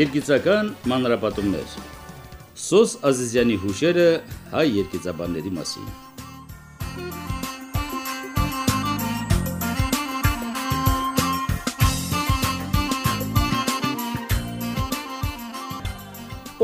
Երգիծական մանրապատումներ Սոս Ազիզյանի հուշերը հայ երգիծաբանների մասին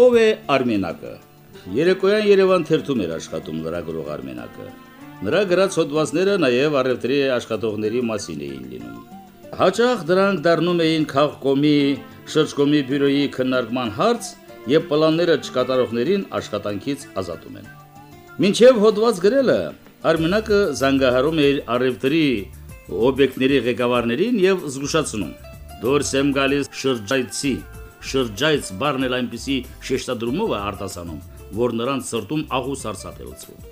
Ով է Արմենակը Երեկոյան Երևան թերթում էր աշխատում լրագրող Արմենակը Նրա գրած հոդվածները նաև առևտրի աշխատողների մասին էին լինում Հաճախ դրանք դառնում էին քաղկոմի շրջկոմի բյուրոյի քննարկման հարց եւ պլանները չկատարողներին աշխատանքից ազատում են։ Մինչև հոդված գրելը Արմենակը զանգահարում էր առևտրի օբյեկտների ղեկավարներին եւ զգուշացնում. Դուրս եմ գալիս շրջայցի, շրջայց բառն էլ այնպիսի շեշտադրումով է արտասանում, որ նրանց սրտում աղուս լցվում։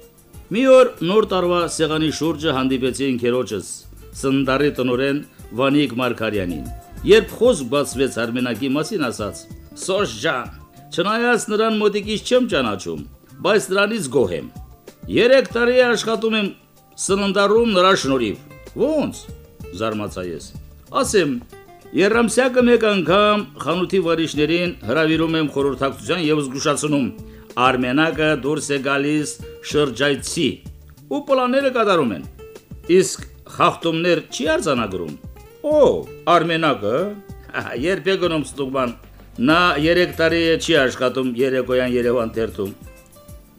Մի օր նոր տարվա սեղանի շուրջը հանդիպեցին քերոջս, սնդարի տնորեն Վանիկ Մարկարյանին։ Երբ խոսք բացվեց Արմենակի մասին, ասաց. «Սոշ ջան, չնայած նրան մոտիկից չեմ ճանաչում, բայց նրանից գոհ եմ։ 3 տարի աշխատում եմ սննդարում նրա շնորհիվ։ Ոնց?» զարմացա ես։ Ասեմ, Երամսյակը մեկ անգամ խանութի վարիշներին հրավիրում եմ խորհրդակցության եւ զգուշացնում. Արմենակը դուրս է գալիս շրջայցի ու պլանները կատարում են։ Իսկ խախտումներ չի արձանագրում։ Օ, Արմենակը, երբ է գնում ստուգման, նա 3 տարի է չի աշխատում Երեկոյան Երևան թերթում։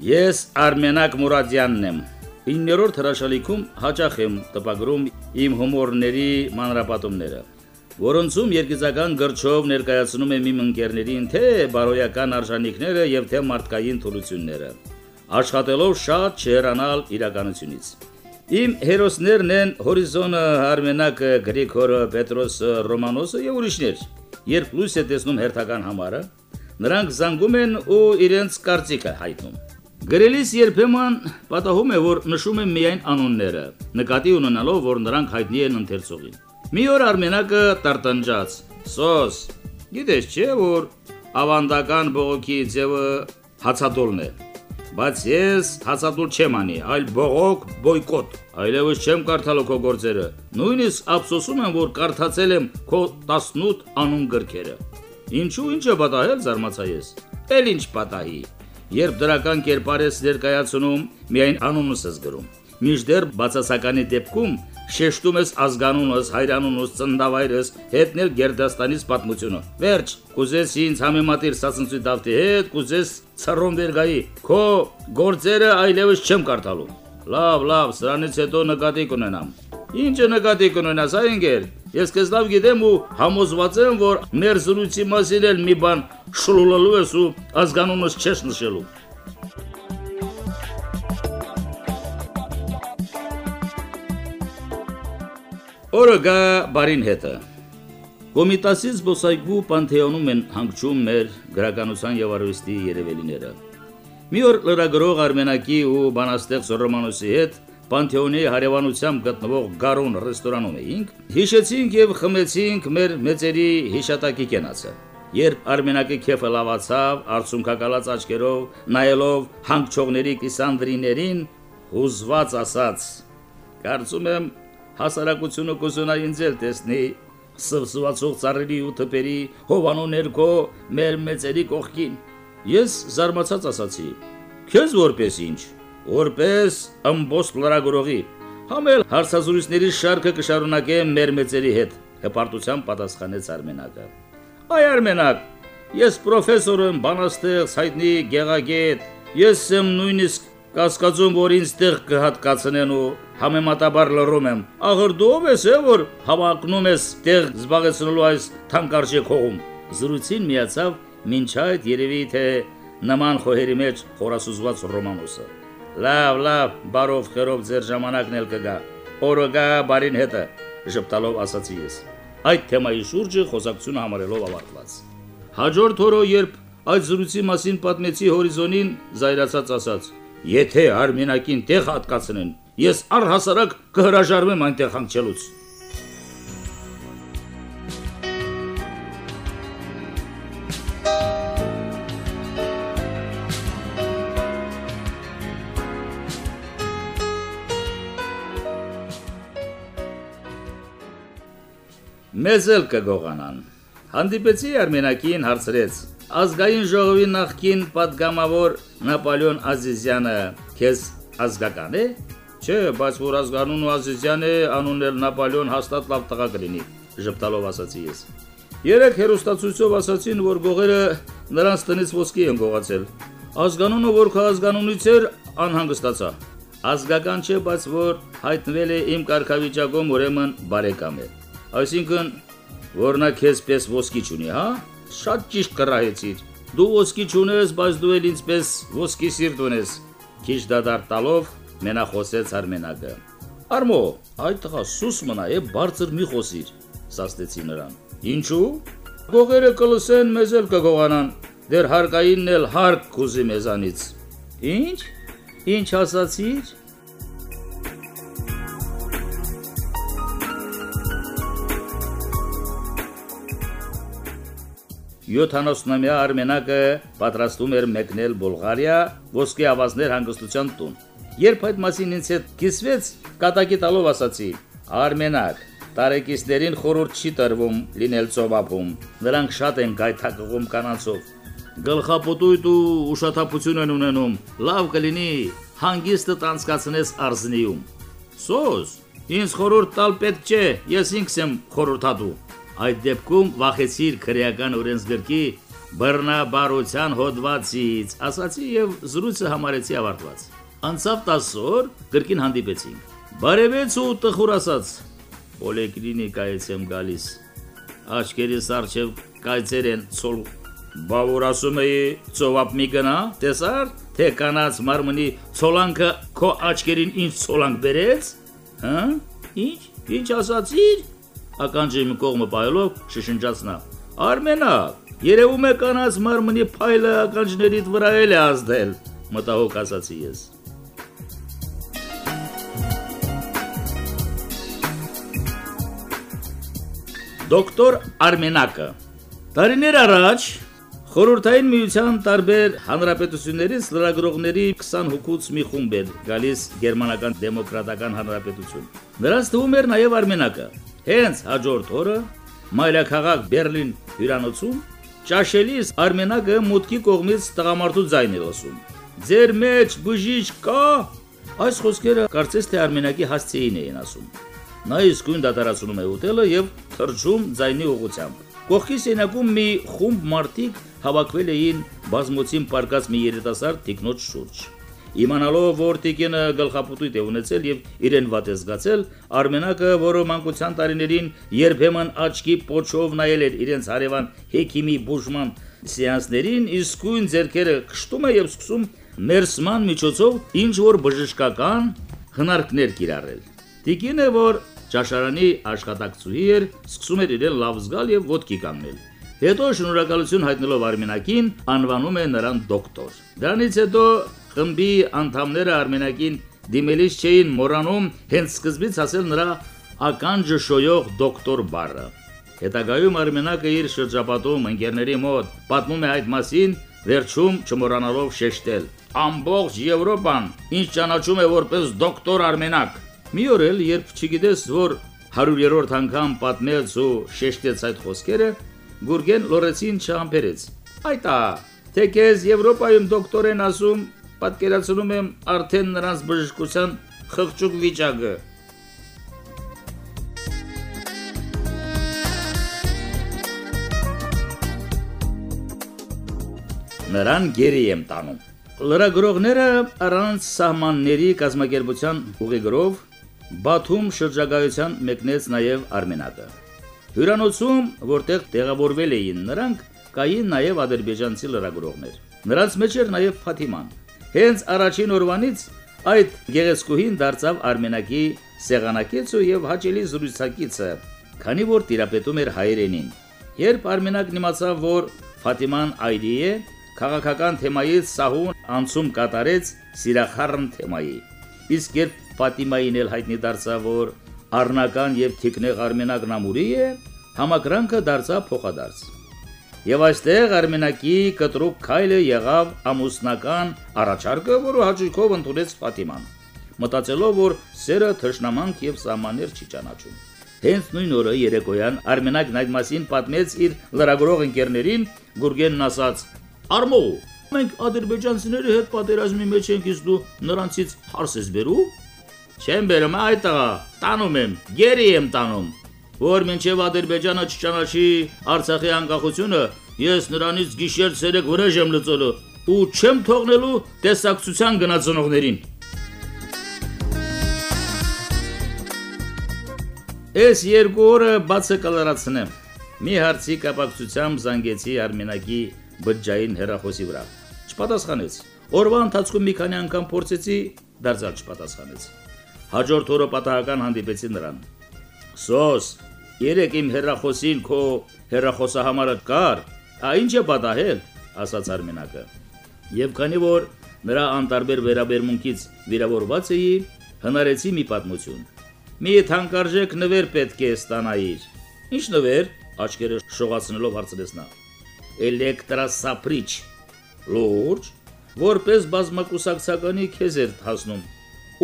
Ես Արմենակ Մուրադյանն եմ։ 9-րդ հրաշալիքում հաճախ եմ տպագրում իմ հումորների մանրապատումները, որոնցում երկիզական գրչով ներկայացնում եմ իմ ընկերներին թե բարոյական արժանինքները եւ թե մարդկային թուլությունները, աշխատելով շատ չհեռանալ իրականությունից։ Իմ հերոսներն են Հորիզոնը, Արմենակը, Գրիգորը, Պետրոսը, Ռոմանոսը եւ ուրիշներ։ Երբ լույս է տեսնում հերթական համարը, նրանք զանգում են ու իրենց կարծիքը հայտնում։ Գրելիս երբեմն պատահում է, որ նշում եմ միայն անունները, նկատի ունենալով, որ նրանք հայտնի են ընթերցողին։ Մի օր Արմենակը տարտնջաց. «Սոս, գիտես չէ, որ ավանդական բողոքի ձևը հացադոլն է»։ Բայց ես հացադուլ չեմ անի, այլ բողոք բոյկոտ։ Այլևս չեմ կարդալու քո գործերը։ Նույնիսկ ափսոսում եմ, որ կարդացել եմ քո 18 անուն գրքերը։ Ինչու ինչ է պատահել, զարմացա ես։ Էլ ինչ պատահի։ Երբ դրական կերպար ես ներկայացնում, միայն անունս ես գրում։ Միշտեր բացասականի դեպքում շեշտում ես ազգանունս, հայրանունս, ծնդավայրս, հետնել Գերդաստանից պատմությունը։ Վերջ, կուզես ինձ համեմատիր Սասնցի Դավթի հետ, կուզես ցռոն վերգայի։ Քո գործերը այլևս չեմ կարդալու։ Լավ, լավ, սրանից հետո նկատի կունենամ։ Ինչը նկատի կունենաս, այ ընկեր։ Ես քեզ լավ գիտեմ ու համոզված եմ, որ մեր զրույցի մասին էլ մի բան շլուլելու ես ու ազգանունս չես նշելու։ Օրը գա բարին հետը։ Կոմիտասից զբոսայգու Պանթեոնում են հանգչում մեր գրականության եւ արվեստի երևելիները։ Մի օր լրագրող Արմենակի ու բանաստեղծ Ռոմանոսի հետ Պանթեոնի հարևանությամբ գտնվող Գարուն ռեստորանում էինք, հիշեցինք եւ խմեցինք մեր մեծերի հիշատակի կենացը։ Երբ Արմենակի քեֆը լավացավ, արցունքակալած աչքերով նայելով հանգչողների կիսանդրիներին, հուզված ասաց. Կարծում եմ հասարակությունը կուզենա ինձ էլ տեսնի սվսվածող ծառերի ու թփերի հովանու ներքո մեր մեծերի կողքին։ Ես զարմացած ասացի. Քեզ որպես ինչ, որպես ըմբոստ լրագրողի, համել հարցազրույցների շարքը կշարունակեմ մեր մեծերի հետ, հպարտությամբ պատասխանեց Արմենակը։ Այ Արմենակ, ես պրոֆեսոր եմ, բանաստեղծ, հայտնի գեղագետ, ես եմ նույնիսկ կասկածում, որ ինձ տեղ կհատկացնեն ու համեմատաբար լռում եմ։ Ախր դու ով ես, է, որ հավակնում ես տեղ զբաղեցնելու այս թանկարժեք հողում։ Զրույցին միացավ մինչ այդ երևի թե նման խոհերի մեջ խորասուզված Ռոմանոսը։ Լավ, լավ, բարով խերով ձեր ժամանակն էլ կգա։ Օրը գա բարին հետը, ժպտալով ասացի ես։ Այդ թեմայի շուրջը խոսակցությունը համարելով ավարտված։ Հաջորդ օրը, երբ այդ զրույցի մասին պատմեցի հորիզոնին, զայրացած ասաց. Եթե Արմենակին տեղ հատկացնեն, ես առհասարակ կհրաժարվեմ այնտեղ հանգչելուց։ Մեզ էլ կգողանան։ Հանդիպեցի Արմենակին հարցրեց ազգային ժողովի նախկին падգամավոր Նապոլեոն Ազիզյանը քեզ ազգական է։ Չէ, բայց որ ազգանուն ու Ազիզյանը անունն էլ Նապոլեոն հաստատ լավ տղա կլինի, ժպտալով ասացի ես։ Երեք հերոստացույցով ասացին, որ գողերը նրանց տնից ոսկի են գողացել։ Ազգանունը որ քա ազգանունից էր, անհանգստացա։ Ազգական չէ, բայց որ հայտնվել է իմ կարգավիճակում, ուրեմն բարեկամ է։ Այսինքն, որ նա քեզ պես ոսկի չունի, հա՞։ Շատ ճիշտ կռահեցիր։ Դու ոսկի չունես, բայց դու էլ ինձպես ոսկի սիրտ ունես։ Քիչ դադար տալով մենախոսեց Արմենակը։ Արմո, այդ տղա սուս մնա է բարձր մի խոսիր, սաստեցի նրան։ Ինչու՞։ Գողերը կլսեն, մեզ էլ կգողանան։ Դեր հարկայինն էլ հարկ կուզի մեզանից։ Ինչ։ Ինչ ասացիր։ Յոթանոսնամյա Արմենակը պատրաստում էր մեկնել Բուլղարիա ոսկե ավազներ հանգստության տուն։ Երբ այդ մասին ինձ հետ կիսվեց, կատակի տալով ասացի. Արմենակ, տարեկիցներին խորուրդ չի տրվում լինել ծովափում։ Նրանք շատ են գայթակղում կանանցով գլխապոտույտ ու ուշաթափություն են ունենում։ Լավ կլինի հանգիստը տանցկացնես արզնիում։ Սոս, ինձ խորուրդ տալ պետք չէ, ես ինքս եմ խորուրդատու։ Այդ դեպքում վախեցիր քրեական օրենսգրքի բռնաբարության հոդվածից, ասացի եւ զրույցը համարեցի ավարտված։ Անցավ 10 օր, գրքին հանդիպեցինք։ Բարևեց ու տխուր ասաց. Պոլիկլինիկայից եմ գալիս։ Աչքերիս արջև կայծեր են ցոլ Բա որ ասում էի ծովապ մի գնա, տեսար, թե կանաց մարմնի ցոլանքը քո աչքերին ինչ ցոլանք բերեց, հա? Ինչ? Ինչ ասացիր? Ականջի մի կողմը պայելով շշնջաց նա։ Արմենա, երևում է կանաց մարմնի փայլը ականջներիդ վրա էլ է ազդել, մտահոգ ասացի ես։ Դոկտոր Արմենակը Տարիներ առաջ Խորհրդային միության տարբեր հանրապետություններից լրագրողների 20 հոգուց մի խումբ էր գալիս գերմանական դեմոկրատական հանրապետություն։ Նրանց թվում էր նաև Արմենակը։ Հենց հաջորդ օրը մայրաքաղաք Բերլին հյուրանոցում ճաշելիս Արմենակը մուտքի կողմից տղամարդու ձայն էր ասում։ Ձեր մեջ բուժիչ կա։ Այս խոսքերը կարծես թե Արմենակի հասցեին էին ասում։ Նա իսկույն դատարացնում է ուտելը եւ թրջում ձայնի ուղությամբ։ Կողքի սենակում մի խումբ մարդիկ հավաքվել էին բազմոցին պարկած մի երիտասարդ տիկնոջ շուրջ։ Իմանալով, որ տիկինը գլխապուտույտ է ունեցել եւ իրեն վատ է զգացել, Արմենակը, որը մանկության տարիներին երբեմն աչքի փոչով նայել էր իրենց հարևան հեքիմի բուժման սեանսներին, իսկույն ձերքերը քշտում է եւ սկսում մերսման միջոցով ինչ որ բժշկական հնարքներ կիրառել։ Տիկինը, որ ճաշարանի աշխատակցուհի էր, սկսում էր իրեն լավ զգալ եւ ոդկի կանգնել։ Հետո շնորհակալություն հայտնելով Արմենակին, անվանում է նրան դոկտոր։ Դրանից հետո խմբի անդամները Արմենակին դիմելիս չէին մոռանում հենց սկզբից ասել նրա ականջը շոյող դոկտոր բառը։ Հետագայում Արմենակը իր շրջապատում ընկերների մոտ պատմում է այդ մասին, վերջում չմոռանալով շեշտել. ամբողջ Եվրոպան ինչ ճանաչում է որպես դոկտոր Արմենակ։ Մի օր էլ, երբ չգիտես, որ 100-րդ անգամ պատմեց ու շեշտեց այդ խոսքերը, Գուրգեն Լորեցին չհամբերեց։ Այտա, թե քեզ Եվրոպայում դոկտոր են ասում, պատկերացնում եմ արդեն նրանց բժշկության խղճուկ վիճակը։ Նրան գերի եմ տանում։ Լրագրողները առանց սահմանների կազմակերպության ուղիգրով Բաթում շրջագայության մեկնեց նաև Արմենակը։ Հյուրանոցում, որտեղ տեղավորվել էին նրանք, կային նաև ադրբեջանցի լրագրողներ։ Նրանց մեջ էր նաև Ֆաթիման։ Հենց առաջին օրվանից այդ գեղեցկուհին դարձավ Արմենակի սեղանակիցը եւ հաճելի զրույցակիցը, քանի որ տիրապետում էր հայերենին։ Երբ Արմենակն իմացավ, որ Ֆաթիման այդի է, քաղաքական թեմայից սահուն անցում կատարեց սիրախառն թեմայի։ Իսկ երբ Ֆաթիմային էլ հայտնի դարձավ, որ առնական եւ թիկնեղ Արմենակ Նամուրի է, համակրանքը դարձավ փոխադարձ։ Եվ այստեղ Արմենակի կտրուկ քայլը եղավ ամուսնական առաջարկը, որը հաջողով ընդունեց Ֆաթիման, մտածելով, որ սերը թշնամանք եւ սահմաններ չի ճանաչում։ Հենց նույն օրը երեկոյան Արմենակն այդ մասին պատմեց իր լրագրող ընկերներին, Գուրգենն ասաց. «Արմո, մենք ադրբեջանցիների հետ պատերազմի մեջ ենք, իսկ դու նրանցից հարս ես բերու»։ Չեմ բերում այդ տղա, տանում եմ, գերի եմ տանում։ Որ մինչև Ադրբեջանը չճանաչի Արցախի անկախությունը, ես նրանից գիշեր ցերեկ վրեժ եմ լծելու ու չեմ թողնելու տեսակցության գնացողներին։ Այս երկու օրը բացը կլարացնեմ։ Մի հարցի կապակցությամբ զանգեցի Արմենակի բջջային հերախոսի վրա։ Չպատասխանեց։ Օրվա ընթացքում մի քանի անգամ փորձեցի, դարձյալ չպատասխանեց։ Հաջորդ օրը պատահական հանդիպեցի նրան։ Սոս, երեք իմ հերախոսին քո հերախոսահամարը կար, ա ինչ է պատահել, ասաց Արմենակը։ Եվ քանի որ նրա անտարբեր վերաբերմունքից վիրավորված էի, հնարեցի մի պատմություն։ Մի թանկարժեք նվեր պետք է ստանայիր։ Ինչ նվեր, աչքերը շողացնելով հարցրեց նա։ Էլեկտրասապրիչ։ Լուրջ, որպես բազմակուսակցականի քեզ էր հասնում։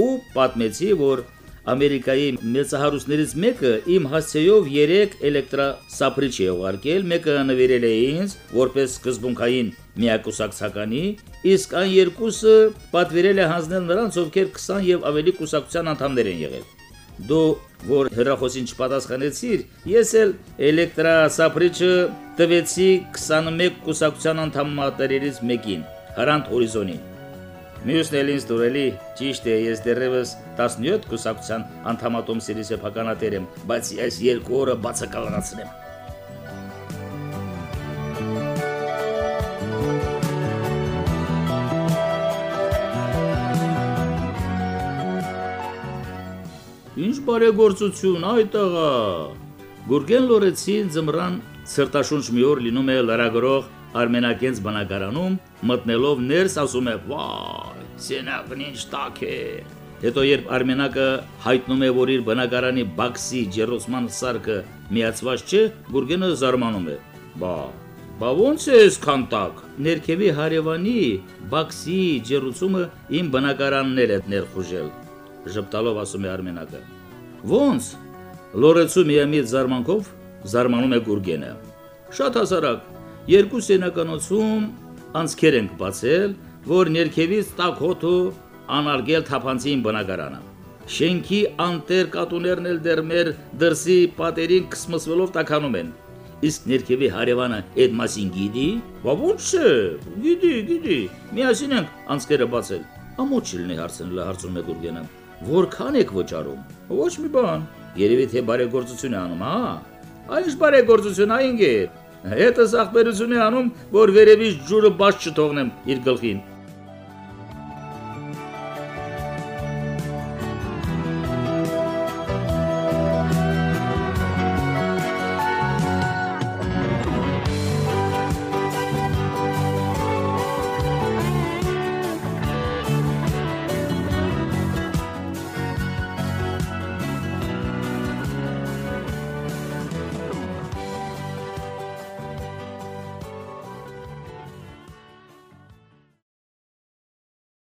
Ու պատմեցի, որ Ամերիկայի մեծահարուստներից մեկը իմ հասցեով 3 էլեկտրասապրիչ է ուղարկել, մեկը նվիրել է ինձ որպես սկզբունքային միակուսակցականի, իսկ այն երկուսը պատվիրել է հանձնել նրանց, ովքեր 20 եւ ավելի կուսակցության անդամներ են եղել։ Դու որ հերախոսին չպատասխանեցիր, ես էլ էլեկտրասապրիչը տվեցի 21 կուսակցության անդամատերերից մեկին, Հրանտ Հորիզոնին։ Մյուսն էլ ինձ դուրելի, ճիշտ է, ես դեռևս 17 կուսակցության անդամատում սիրի սեփականատեր եմ, բայց այս երկու օրը բացակալացնեմ։ Ինչ բարեգործություն, այ տղա։ Գուրգեն Լորեցին ձմռան սրտաշունչ մի օր լինում է լարագրող Արմենակենց բնակարանում, մտնելով ներս ասում է. «Վայ, սենավն ինչ տաք է»։ Հետո երբ Արմենակը հայտնում է, որ իր բնակարանի բաքսի ջերոսման սարքը միացված չէ, Գուրգենը զարմանում է. «Բա, բա ո՞նց է այսքան տաք»։ Ներքևի հարևանի բաքսի ջերուցումը իմ բնակարանն է ներխուժել ժպտալով ասում է Արմենակը։ Ոնց։ Լորեցու միամիտ զարմանքով զարմանում է Գուրգենը։ Շատ հասարակ, երկու սենականոցում անցքեր ենք բացել, որ ներքևից տակ հոթու անարգել թափանցին բնակարանը։ Շենքի անտեր կատուներն էլ դեռ մեր դրսի պատերին կսմսվելով տականում են։ Իսկ ներքևի հարևանը այդ մասին գիտի։ Բա ո՞նց է։ Գիտի, գիտի։ Միասին ենք անցքերը բացել։ Ամոչ լինի հարցնել հարցում է Գուրգենը։ Որքան եք վճարում։ Ոչ մի բան։ Երևի թե բարեգործություն է անում, հա։ Այս բարեգործություն այնգե։ Հետը սախբերություն է անում, որ վերևից ջուրը բաց չթողնեմ իր գլխին։